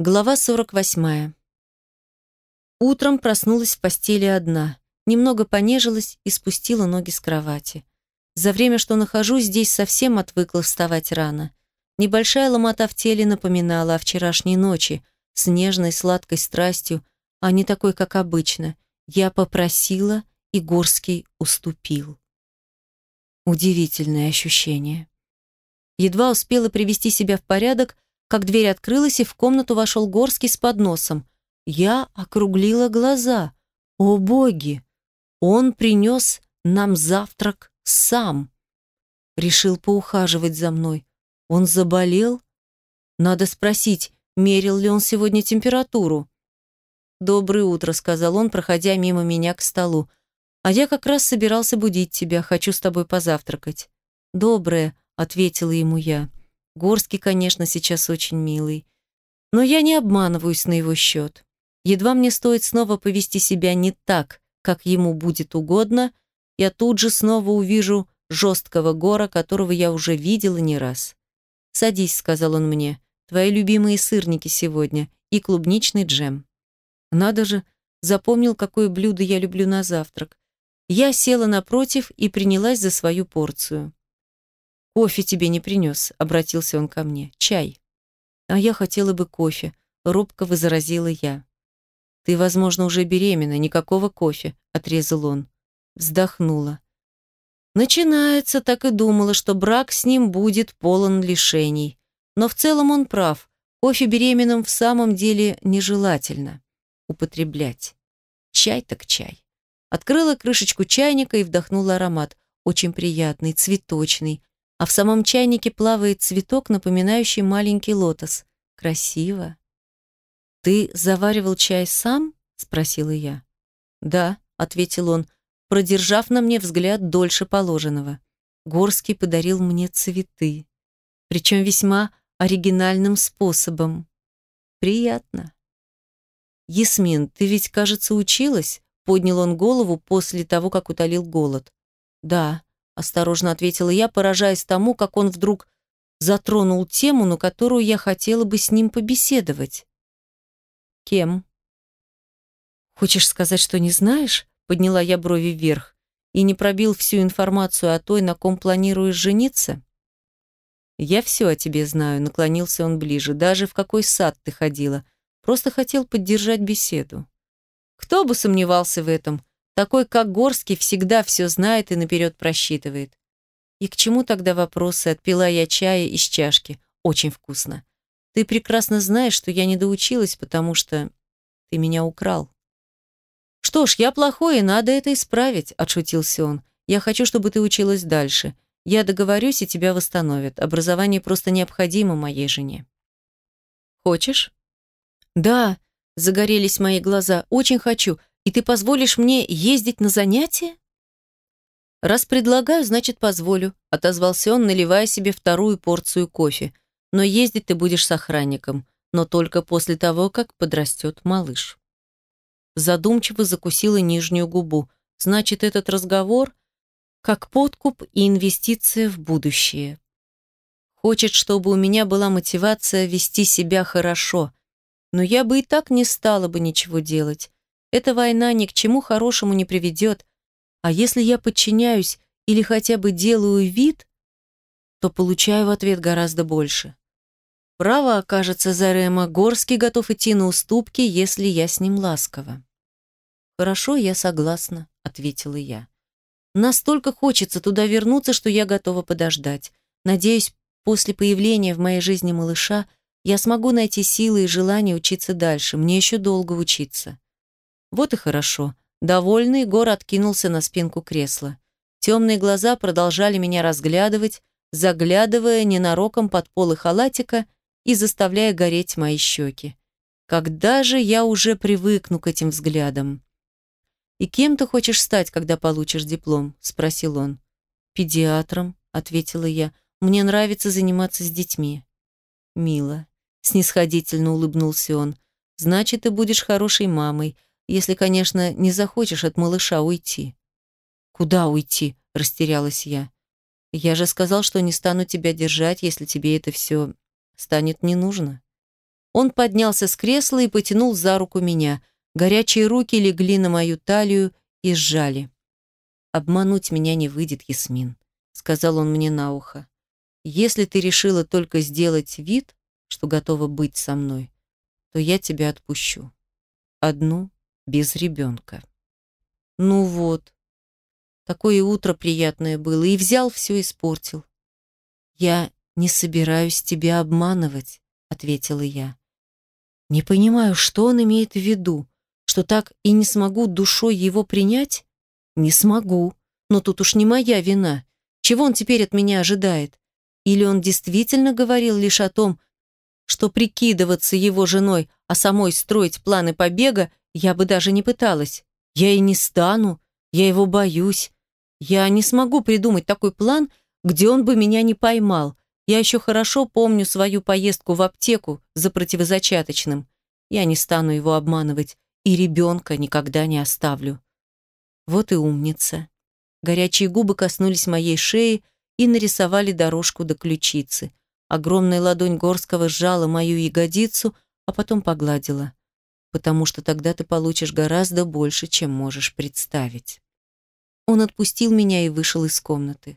Глава 48. Утром проснулась в постели одна, немного понежилась и спустила ноги с кровати. За время, что нахожусь здесь, совсем отвыкла вставать рано. Небольшая ломота в теле напоминала о вчерашней ночи, с нежной сладкой страстью, а не такой, как обычно. Я попросила, и Горский уступил. Удивительное ощущение. Едва успела привести себя в порядок, как дверь открылась, и в комнату вошел Горский с подносом. Я округлила глаза. О боги! Он принес нам завтрак сам. Решил поухаживать за мной. Он заболел? Надо спросить, мерил ли он сегодня температуру. «Доброе утро», — сказал он, проходя мимо меня к столу. «А я как раз собирался будить тебя, хочу с тобой позавтракать». «Доброе», — ответила ему я. Горский, конечно, сейчас очень милый. Но я не обманываюсь на его счет. Едва мне стоит снова повести себя не так, как ему будет угодно, я тут же снова увижу жесткого гора, которого я уже видела не раз. «Садись», — сказал он мне, — «твои любимые сырники сегодня и клубничный джем». Надо же, запомнил, какое блюдо я люблю на завтрак. Я села напротив и принялась за свою порцию. «Кофе тебе не принес», — обратился он ко мне. «Чай». «А я хотела бы кофе», — робко возразила я. «Ты, возможно, уже беременна, никакого кофе», — отрезал он. Вздохнула. Начинается, так и думала, что брак с ним будет полон лишений. Но в целом он прав. Кофе беременным в самом деле нежелательно употреблять. Чай так чай. Открыла крышечку чайника и вдохнула аромат. Очень приятный, цветочный, а в самом чайнике плавает цветок, напоминающий маленький лотос. Красиво. «Ты заваривал чай сам?» — спросила я. «Да», — ответил он, продержав на мне взгляд дольше положенного. Горский подарил мне цветы. Причем весьма оригинальным способом. Приятно. «Ясмин, ты ведь, кажется, училась?» Поднял он голову после того, как утолил голод. «Да», осторожно ответила я, поражаясь тому, как он вдруг затронул тему, на которую я хотела бы с ним побеседовать. Кем? Хочешь сказать, что не знаешь? Подняла я брови вверх. И не пробил всю информацию о той, на ком планируешь жениться? Я все о тебе знаю, наклонился он ближе. Даже в какой сад ты ходила. Просто хотел поддержать беседу. Кто бы сомневался в этом? Такой, как Горский, всегда все знает и наперед просчитывает. И к чему тогда вопросы? Отпила я чая из чашки. Очень вкусно. Ты прекрасно знаешь, что я не доучилась, потому что ты меня украл. Что ж, я плохой, и надо это исправить, отшутился он. Я хочу, чтобы ты училась дальше. Я договорюсь, и тебя восстановят. Образование просто необходимо моей жене. Хочешь? Да, загорелись мои глаза. Очень хочу. И ты позволишь мне ездить на занятия? Раз предлагаю, значит, позволю, отозвался он, наливая себе вторую порцию кофе. Но ездить ты будешь с охранником, но только после того, как подрастет малыш. Задумчиво закусила нижнюю губу. Значит, этот разговор как подкуп и инвестиция в будущее. Хочет, чтобы у меня была мотивация вести себя хорошо, но я бы и так не стала бы ничего делать. Эта война ни к чему хорошему не приведет, а если я подчиняюсь или хотя бы делаю вид, то получаю в ответ гораздо больше. Право окажется Зарема, Горский готов идти на уступки, если я с ним ласково. «Хорошо, я согласна», — ответила я. «Настолько хочется туда вернуться, что я готова подождать. Надеюсь, после появления в моей жизни малыша я смогу найти силы и желание учиться дальше. Мне еще долго учиться». Вот и хорошо. Довольный, Гор откинулся на спинку кресла. Темные глаза продолжали меня разглядывать, заглядывая ненароком под полы халатика и заставляя гореть мои щеки. Когда же я уже привыкну к этим взглядам? «И кем ты хочешь стать, когда получишь диплом?» – спросил он. «Педиатром», – ответила я. «Мне нравится заниматься с детьми». «Мило», – снисходительно улыбнулся он. «Значит, ты будешь хорошей мамой, если, конечно, не захочешь от малыша уйти. Куда уйти? растерялась я. Я же сказал, что не стану тебя держать, если тебе это все станет не нужно. Он поднялся с кресла и потянул за руку меня. Горячие руки легли на мою талию и сжали. «Обмануть меня не выйдет, Ясмин», — сказал он мне на ухо. «Если ты решила только сделать вид, что готова быть со мной, то я тебя отпущу. Одну, без ребенка». Ну вот. Такое утро приятное было, и взял все испортил. «Я не собираюсь тебя обманывать», — ответила я. Не понимаю, что он имеет в виду, что так и не смогу душой его принять? Не смогу, но тут уж не моя вина. Чего он теперь от меня ожидает? Или он действительно говорил лишь о том, что прикидываться его женой, а самой строить планы побега я бы даже не пыталась. Я и не стану, я его боюсь. Я не смогу придумать такой план, где он бы меня не поймал. Я еще хорошо помню свою поездку в аптеку за противозачаточным. Я не стану его обманывать и ребенка никогда не оставлю. Вот и умница. Горячие губы коснулись моей шеи и нарисовали дорожку до ключицы. Огромная ладонь Горского сжала мою ягодицу, а потом погладила потому что тогда ты получишь гораздо больше, чем можешь представить. Он отпустил меня и вышел из комнаты.